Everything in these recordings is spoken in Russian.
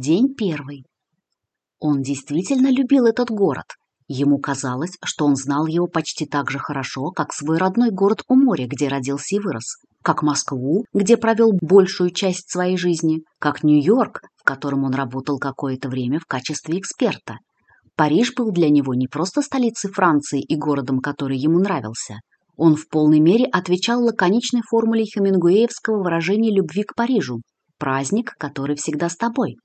День первый. Он действительно любил этот город. Ему казалось, что он знал его почти так же хорошо, как свой родной город у моря, где родился и вырос, как Москву, где провел большую часть своей жизни, как Нью-Йорк, в котором он работал какое-то время в качестве эксперта. Париж был для него не просто столицей Франции и городом, который ему нравился. Он в полной мере отвечал лаконичной формуле хемингуэевского выражения любви к Парижу «праздник, который всегда с тобой».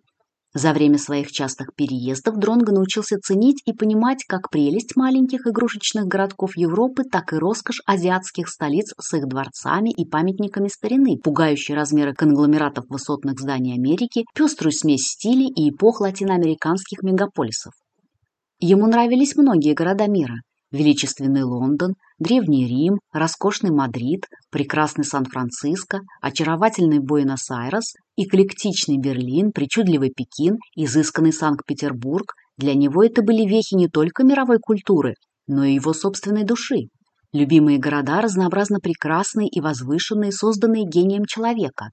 За время своих частых переездов Дронго научился ценить и понимать как прелесть маленьких игрушечных городков Европы, так и роскошь азиатских столиц с их дворцами и памятниками старины, пугающие размеры конгломератов высотных зданий Америки, пеструю смесь стилей и эпох латиноамериканских мегаполисов. Ему нравились многие города мира – величественный Лондон, древний Рим, роскошный Мадрид, прекрасный Сан-Франциско, очаровательный Буэнос-Айрес, эклектичный Берлин, причудливый Пекин, изысканный Санкт-Петербург. Для него это были вехи не только мировой культуры, но и его собственной души. Любимые города разнообразно прекрасные и возвышенные, созданные гением человека.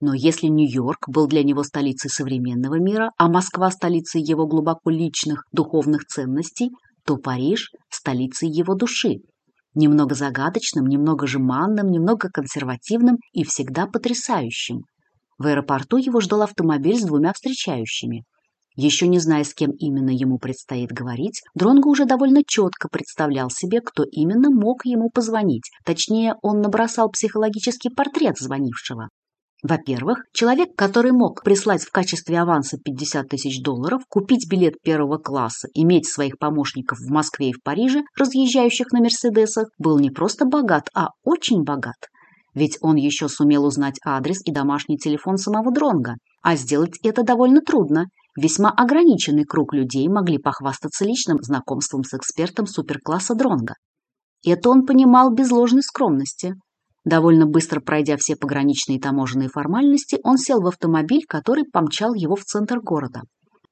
Но если Нью-Йорк был для него столицей современного мира, а Москва – столицей его глубоко личных духовных ценностей – то Париж – столицей его души, немного загадочным, немного жеманным, немного консервативным и всегда потрясающим. В аэропорту его ждал автомобиль с двумя встречающими. Еще не зная, с кем именно ему предстоит говорить, Дронго уже довольно четко представлял себе, кто именно мог ему позвонить. Точнее, он набросал психологический портрет звонившего. Во-первых, человек, который мог прислать в качестве аванса 50 тысяч долларов, купить билет первого класса, иметь своих помощников в Москве и в Париже, разъезжающих на «Мерседесах», был не просто богат, а очень богат. Ведь он еще сумел узнать адрес и домашний телефон самого Дронга, А сделать это довольно трудно. Весьма ограниченный круг людей могли похвастаться личным знакомством с экспертом суперкласса Дронга. Это он понимал без ложной скромности – Довольно быстро пройдя все пограничные таможенные формальности, он сел в автомобиль, который помчал его в центр города.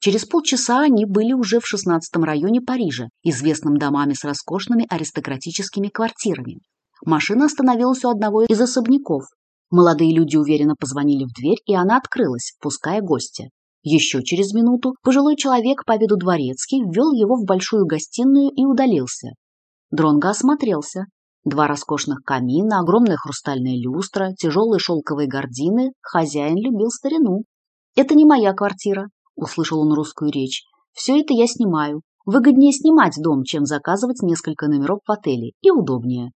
Через полчаса они были уже в 16 районе Парижа, известном домами с роскошными аристократическими квартирами. Машина остановилась у одного из особняков. Молодые люди уверенно позвонили в дверь, и она открылась, пуская гостя. Еще через минуту пожилой человек по виду дворецкий ввел его в большую гостиную и удалился. Дронго осмотрелся. Два роскошных камина, огромная хрустальная люстра, тяжелые шелковые гардины. Хозяин любил старину. «Это не моя квартира», — услышал он русскую речь. «Все это я снимаю. Выгоднее снимать дом, чем заказывать несколько номеров в отеле. И удобнее».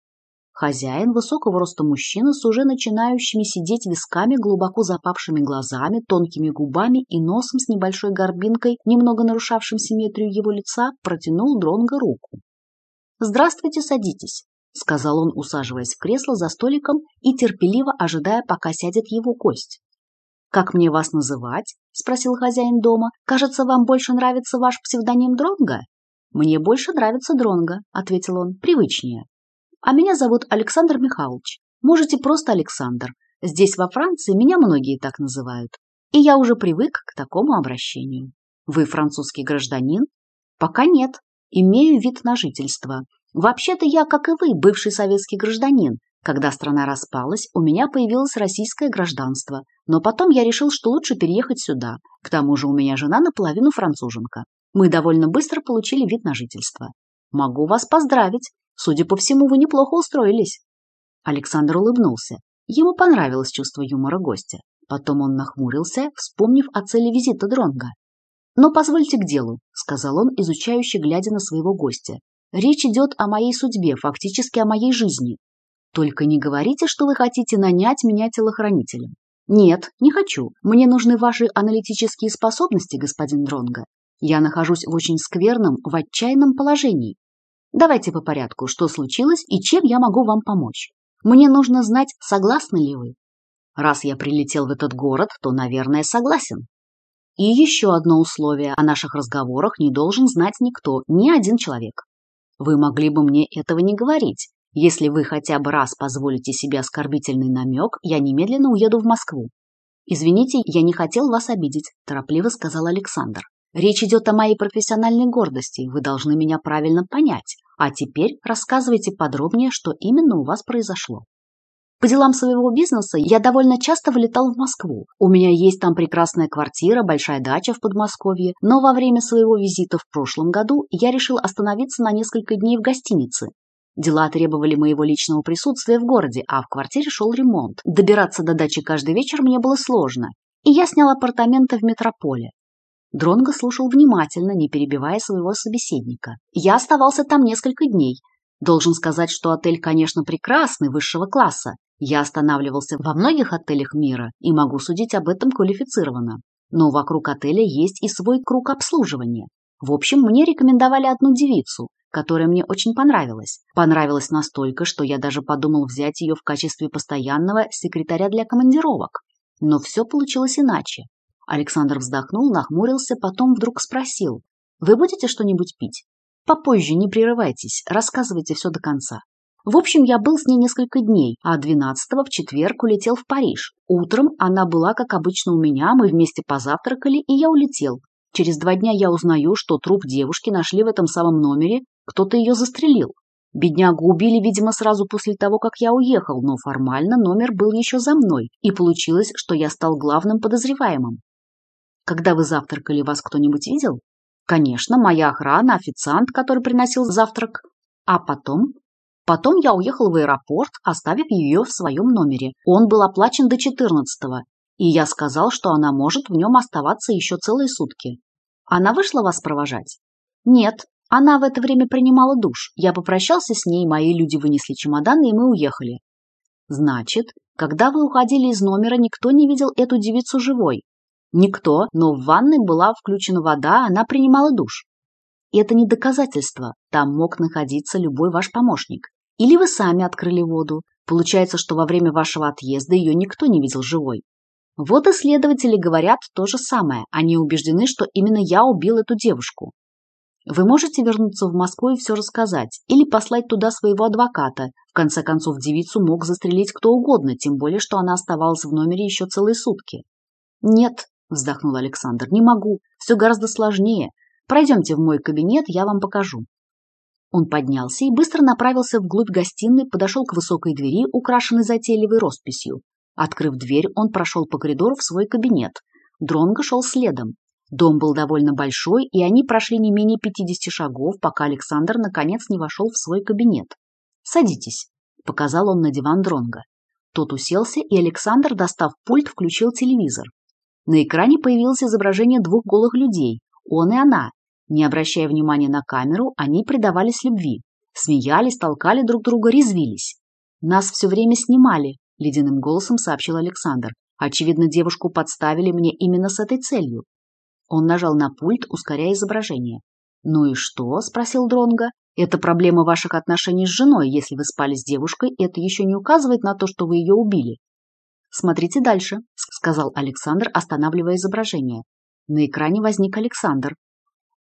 Хозяин, высокого роста мужчина с уже начинающими сидеть висками, глубоко запавшими глазами, тонкими губами и носом с небольшой горбинкой, немного нарушавшим симметрию его лица, протянул Дронго руку. «Здравствуйте, садитесь», — — сказал он, усаживаясь в кресло за столиком и терпеливо ожидая, пока сядет его кость. «Как мне вас называть?» — спросил хозяин дома. «Кажется, вам больше нравится ваш псевдоним Дронга? «Мне больше нравится Дронга, ответил он, — «привычнее». «А меня зовут Александр Михайлович. Можете просто Александр. Здесь, во Франции, меня многие так называют. И я уже привык к такому обращению». «Вы французский гражданин?» «Пока нет. Имею вид на жительство. Вообще-то я, как и вы, бывший советский гражданин. Когда страна распалась, у меня появилось российское гражданство, но потом я решил, что лучше переехать сюда. К тому же у меня жена наполовину француженка. Мы довольно быстро получили вид на жительство. Могу вас поздравить. Судя по всему, вы неплохо устроились. Александр улыбнулся. Ему понравилось чувство юмора гостя. Потом он нахмурился, вспомнив о цели визита Дронга. «Но позвольте к делу», — сказал он, изучающе глядя на своего гостя. Речь идет о моей судьбе, фактически о моей жизни. Только не говорите, что вы хотите нанять меня телохранителем. Нет, не хочу. Мне нужны ваши аналитические способности, господин Дронга. Я нахожусь в очень скверном, в отчаянном положении. Давайте по порядку, что случилось и чем я могу вам помочь. Мне нужно знать, согласны ли вы. Раз я прилетел в этот город, то, наверное, согласен. И еще одно условие о наших разговорах не должен знать никто, ни один человек. Вы могли бы мне этого не говорить. Если вы хотя бы раз позволите себе оскорбительный намек, я немедленно уеду в Москву. Извините, я не хотел вас обидеть, торопливо сказал Александр. Речь идет о моей профессиональной гордости, вы должны меня правильно понять. А теперь рассказывайте подробнее, что именно у вас произошло. По делам своего бизнеса я довольно часто вылетал в Москву. У меня есть там прекрасная квартира, большая дача в Подмосковье, но во время своего визита в прошлом году я решил остановиться на несколько дней в гостинице. Дела требовали моего личного присутствия в городе, а в квартире шел ремонт. Добираться до дачи каждый вечер мне было сложно, и я снял апартаменты в метрополе. Дронго слушал внимательно, не перебивая своего собеседника. Я оставался там несколько дней. Должен сказать, что отель, конечно, прекрасный, высшего класса, я останавливался во многих отелях мира и могу судить об этом квалифицированно. Но вокруг отеля есть и свой круг обслуживания. В общем, мне рекомендовали одну девицу, которая мне очень понравилась. Понравилась настолько, что я даже подумал взять ее в качестве постоянного секретаря для командировок. Но все получилось иначе. Александр вздохнул, нахмурился, потом вдруг спросил. «Вы будете что-нибудь пить?» «Попозже, не прерывайтесь, рассказывайте все до конца». В общем, я был с ней несколько дней, а 12-го в четверг улетел в Париж. Утром она была, как обычно, у меня, мы вместе позавтракали, и я улетел. Через два дня я узнаю, что труп девушки нашли в этом самом номере, кто-то ее застрелил. Беднягу убили, видимо, сразу после того, как я уехал, но формально номер был еще за мной, и получилось, что я стал главным подозреваемым. Когда вы завтракали, вас кто-нибудь видел? Конечно, моя охрана, официант, который приносил завтрак. А потом Потом я уехал в аэропорт, оставив ее в своем номере. Он был оплачен до 14-го, и я сказал, что она может в нем оставаться еще целые сутки. Она вышла вас провожать? Нет, она в это время принимала душ. Я попрощался с ней, мои люди вынесли чемоданы, и мы уехали. Значит, когда вы уходили из номера, никто не видел эту девицу живой? Никто, но в ванной была включена вода, она принимала душ. И это не доказательство, там мог находиться любой ваш помощник. Или вы сами открыли воду. Получается, что во время вашего отъезда ее никто не видел живой. Вот исследователи говорят то же самое. Они убеждены, что именно я убил эту девушку. Вы можете вернуться в Москву и все рассказать, или послать туда своего адвоката. В конце концов, девицу мог застрелить кто угодно, тем более, что она оставалась в номере еще целые сутки. «Нет», – вздохнул Александр, – «не могу. Все гораздо сложнее. Пройдемте в мой кабинет, я вам покажу». Он поднялся и быстро направился вглубь гостиной, подошел к высокой двери, украшенной затейливой росписью. Открыв дверь, он прошел по коридору в свой кабинет. Дронго шел следом. Дом был довольно большой, и они прошли не менее 50 шагов, пока Александр наконец не вошел в свой кабинет. «Садитесь», – показал он на диван Дронго. Тот уселся, и Александр, достав пульт, включил телевизор. На экране появилось изображение двух голых людей. Он и она, не обращая внимания на камеру, они предавались любви. Смеялись, толкали друг друга, резвились. «Нас все время снимали», – ледяным голосом сообщил Александр. «Очевидно, девушку подставили мне именно с этой целью». Он нажал на пульт, ускоряя изображение. «Ну и что?» – спросил Дронга. «Это проблема ваших отношений с женой. Если вы спали с девушкой, это еще не указывает на то, что вы ее убили». «Смотрите дальше», – сказал Александр, останавливая изображение. На экране возник Александр.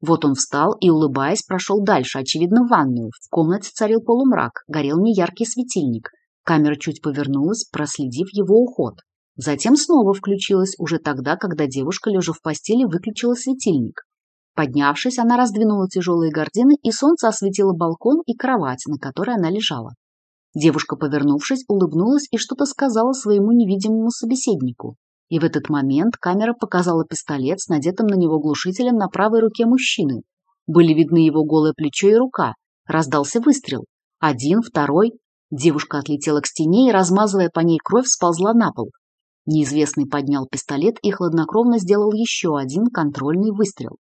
Вот он встал и, улыбаясь, прошел дальше, очевидно, в ванную. В комнате царил полумрак, горел неяркий светильник. Камера чуть повернулась, проследив его уход. Затем снова включилась, уже тогда, когда девушка, лежа в постели, выключила светильник. Поднявшись, она раздвинула тяжелые гардины, и солнце осветило балкон и кровать, на которой она лежала. Девушка, повернувшись, улыбнулась и что-то сказала своему невидимому собеседнику. И в этот момент камера показала пистолет с надетым на него глушителем на правой руке мужчины. Были видны его голое плечо и рука. Раздался выстрел. Один, второй. Девушка отлетела к стене и, размазывая по ней кровь, сползла на пол. Неизвестный поднял пистолет и хладнокровно сделал еще один контрольный выстрел.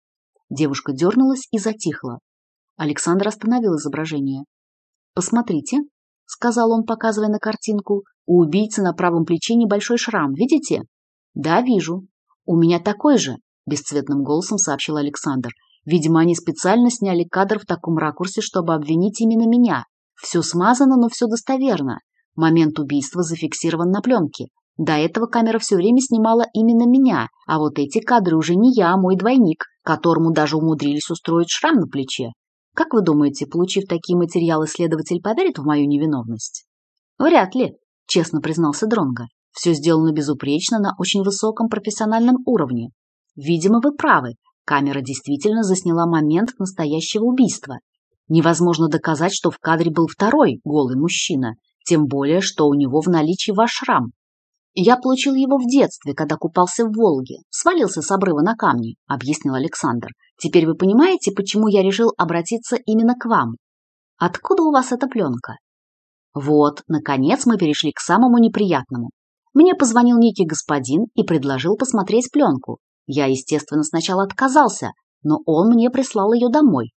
Девушка дернулась и затихла. Александр остановил изображение. «Посмотрите», — сказал он, показывая на картинку, — «у убийцы на правом плече небольшой шрам, видите?» «Да, вижу. У меня такой же», – бесцветным голосом сообщил Александр. «Видимо, они специально сняли кадр в таком ракурсе, чтобы обвинить именно меня. Все смазано, но все достоверно. Момент убийства зафиксирован на пленке. До этого камера все время снимала именно меня, а вот эти кадры уже не я, а мой двойник, которому даже умудрились устроить шрам на плече. Как вы думаете, получив такие материалы, следователь поверит в мою невиновность? Вряд ли, честно признался Дронга. Все сделано безупречно на очень высоком профессиональном уровне. Видимо, вы правы. Камера действительно засняла момент настоящего убийства. Невозможно доказать, что в кадре был второй голый мужчина, тем более, что у него в наличии ваш шрам. «Я получил его в детстве, когда купался в Волге. Свалился с обрыва на камни», — объяснил Александр. «Теперь вы понимаете, почему я решил обратиться именно к вам? Откуда у вас эта пленка?» «Вот, наконец мы перешли к самому неприятному. Мне позвонил некий господин и предложил посмотреть пленку. Я, естественно, сначала отказался, но он мне прислал ее домой.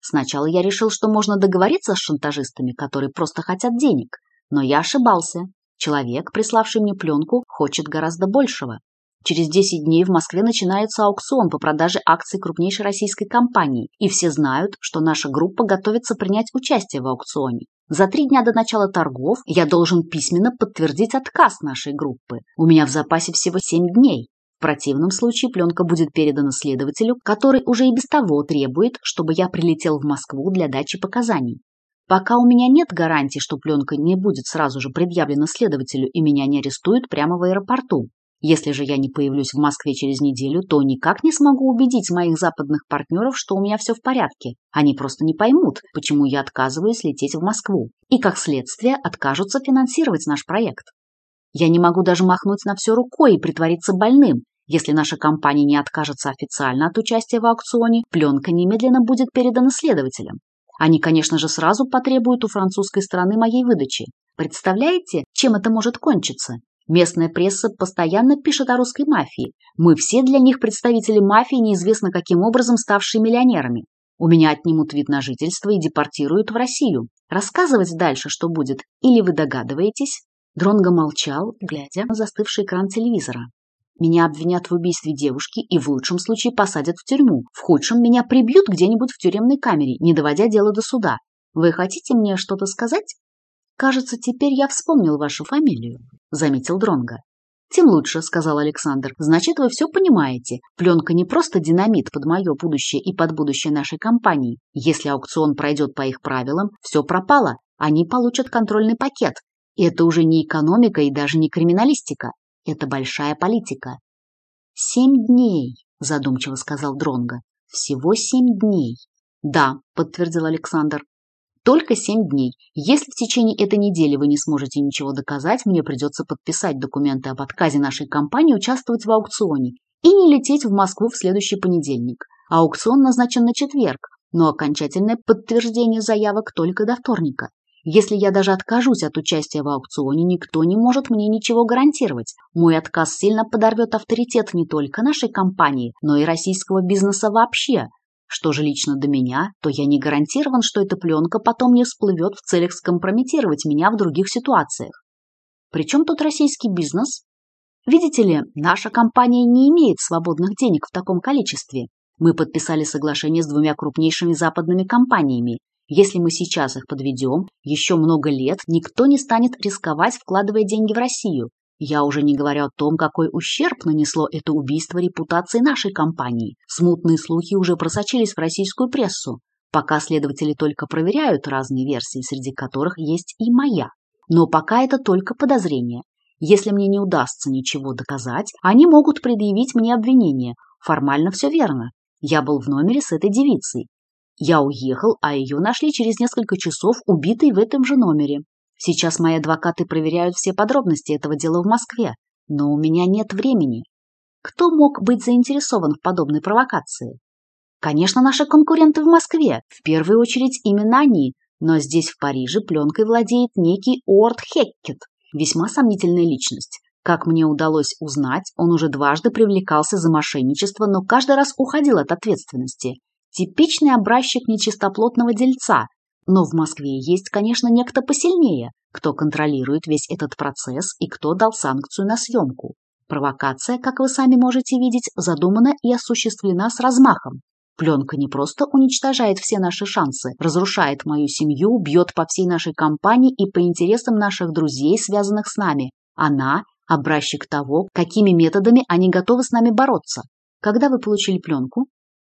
Сначала я решил, что можно договориться с шантажистами, которые просто хотят денег. Но я ошибался. Человек, приславший мне пленку, хочет гораздо большего. Через 10 дней в Москве начинается аукцион по продаже акций крупнейшей российской компании, и все знают, что наша группа готовится принять участие в аукционе. За три дня до начала торгов я должен письменно подтвердить отказ нашей группы. У меня в запасе всего 7 дней. В противном случае пленка будет передана следователю, который уже и без того требует, чтобы я прилетел в Москву для дачи показаний. Пока у меня нет гарантии, что пленка не будет сразу же предъявлена следователю и меня не арестуют прямо в аэропорту, если же я не появлюсь в Москве через неделю, то никак не смогу убедить моих западных партнеров, что у меня все в порядке. Они просто не поймут, почему я отказываюсь лететь в Москву. И, как следствие, откажутся финансировать наш проект. Я не могу даже махнуть на все рукой и притвориться больным. Если наша компания не откажется официально от участия в аукционе, пленка немедленно будет передана следователям. Они, конечно же, сразу потребуют у французской страны моей выдачи. Представляете, чем это может кончиться? Местная пресса постоянно пишет о русской мафии. Мы все для них представители мафии, неизвестно каким образом ставшие миллионерами. У меня отнимут вид на жительство и депортируют в Россию. Рассказывать дальше, что будет, или вы догадываетесь?» Дронго молчал, глядя на застывший экран телевизора. «Меня обвинят в убийстве девушки и в лучшем случае посадят в тюрьму. В худшем меня прибьют где-нибудь в тюремной камере, не доводя дело до суда. Вы хотите мне что-то сказать?» «Кажется, теперь я вспомнил вашу фамилию», — заметил Дронга. «Тем лучше», — сказал Александр. «Значит, вы все понимаете. Пленка не просто динамит под мое будущее и под будущее нашей компании. Если аукцион пройдет по их правилам, все пропало. Они получат контрольный пакет. И это уже не экономика и даже не криминалистика. Это большая политика». «Семь дней», — задумчиво сказал Дронга. «Всего семь дней». «Да», — подтвердил Александр. Только семь дней. Если в течение этой недели вы не сможете ничего доказать, мне придется подписать документы об отказе нашей компании участвовать в аукционе и не лететь в Москву в следующий понедельник. Аукцион назначен на четверг, но окончательное подтверждение заявок только до вторника. Если я даже откажусь от участия в аукционе, никто не может мне ничего гарантировать. Мой отказ сильно подорвет авторитет не только нашей компании, но и российского бизнеса вообще. Что же лично до меня, то я не гарантирован, что эта пленка потом не всплывет в целях скомпрометировать меня в других ситуациях. Причем тут российский бизнес? Видите ли, наша компания не имеет свободных денег в таком количестве. Мы подписали соглашение с двумя крупнейшими западными компаниями. Если мы сейчас их подведем, еще много лет никто не станет рисковать, вкладывая деньги в Россию. Я уже не говорю о том, какой ущерб нанесло это убийство репутации нашей компании. Смутные слухи уже просочились в российскую прессу. Пока следователи только проверяют разные версии, среди которых есть и моя. Но пока это только подозрение. Если мне не удастся ничего доказать, они могут предъявить мне обвинение. Формально все верно. Я был в номере с этой девицей. Я уехал, а ее нашли через несколько часов убитой в этом же номере. Сейчас мои адвокаты проверяют все подробности этого дела в Москве, но у меня нет времени. Кто мог быть заинтересован в подобной провокации? Конечно, наши конкуренты в Москве, в первую очередь именно они, но здесь, в Париже, пленкой владеет некий Уорд Хеккет, весьма сомнительная личность. Как мне удалось узнать, он уже дважды привлекался за мошенничество, но каждый раз уходил от ответственности. Типичный образчик нечистоплотного дельца, но в Москве есть, конечно, некто посильнее, кто контролирует весь этот процесс и кто дал санкцию на съемку. Провокация, как вы сами можете видеть, задумана и осуществлена с размахом. Пленка не просто уничтожает все наши шансы, разрушает мою семью, бьет по всей нашей компании и по интересам наших друзей, связанных с нами. Она – образчик того, какими методами они готовы с нами бороться. Когда вы получили пленку?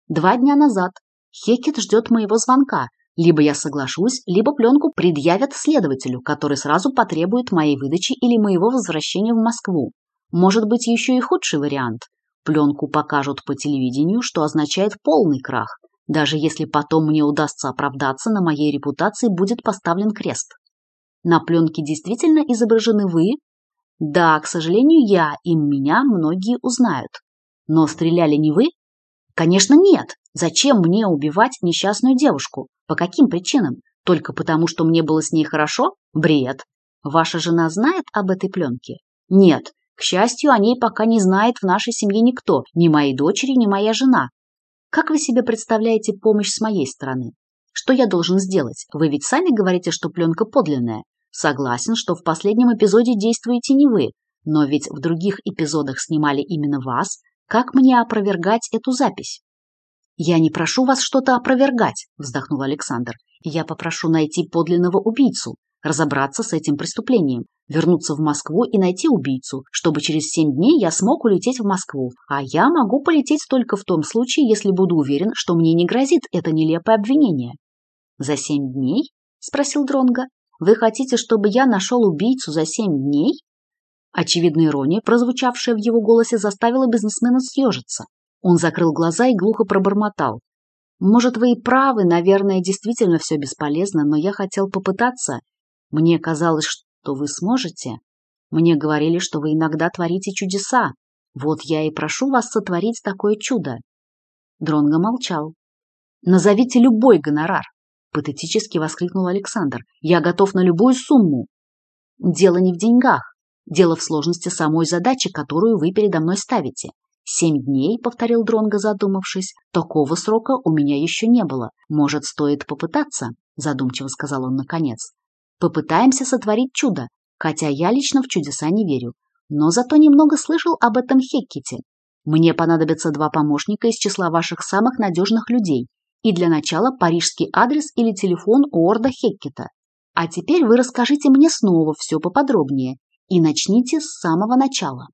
Два дня назад. Хекет ждет моего звонка, либо я соглашусь, либо пленку предъявят следователю, который сразу потребует моей выдачи или моего возвращения в Москву. Может быть, еще и худший вариант. Пленку покажут по телевидению, что означает полный крах. Даже если потом мне удастся оправдаться, на моей репутации будет поставлен крест. На пленке действительно изображены вы? Да, к сожалению, я, и меня многие узнают. Но стреляли не вы? Конечно, нет. Зачем мне убивать несчастную девушку? По каким причинам? Только потому, что мне было с ней хорошо? Бред. Ваша жена знает об этой пленке? Нет. К счастью, о ней пока не знает в нашей семье никто, ни моей дочери, ни моя жена. Как вы себе представляете помощь с моей стороны? Что я должен сделать? Вы ведь сами говорите, что пленка подлинная. Согласен, что в последнем эпизоде действуете не вы, но ведь в других эпизодах снимали именно вас. Как мне опровергать эту запись? «Я не прошу вас что-то опровергать», – вздохнул Александр. «Я попрошу найти подлинного убийцу, разобраться с этим преступлением, вернуться в Москву и найти убийцу, чтобы через семь дней я смог улететь в Москву. А я могу полететь только в том случае, если буду уверен, что мне не грозит это нелепое обвинение». «За семь дней?» – спросил Дронга. «Вы хотите, чтобы я нашел убийцу за семь дней?» Очевидная ирония, прозвучавшая в его голосе, заставила бизнесмена съежиться. Он закрыл глаза и глухо пробормотал. «Может, вы и правы, наверное, действительно все бесполезно, но я хотел попытаться. Мне казалось, что вы сможете. Мне говорили, что вы иногда творите чудеса. Вот я и прошу вас сотворить такое чудо». Дронго молчал. «Назовите любой гонорар», — патетически воскликнул Александр. «Я готов на любую сумму». «Дело не в деньгах. Дело в сложности самой задачи, которую вы передо мной ставите. «Семь дней», — повторил Дронго, задумавшись, — «такого срока у меня еще не было. Может, стоит попытаться?» — задумчиво сказал он наконец. «Попытаемся сотворить чудо, хотя я лично в чудеса не верю. Но зато немного слышал об этом Хеккете. Мне понадобятся два помощника из числа ваших самых надежных людей. И для начала парижский адрес или телефон Уорда Хеккета. А теперь вы расскажите мне снова все поподробнее и начните с самого начала.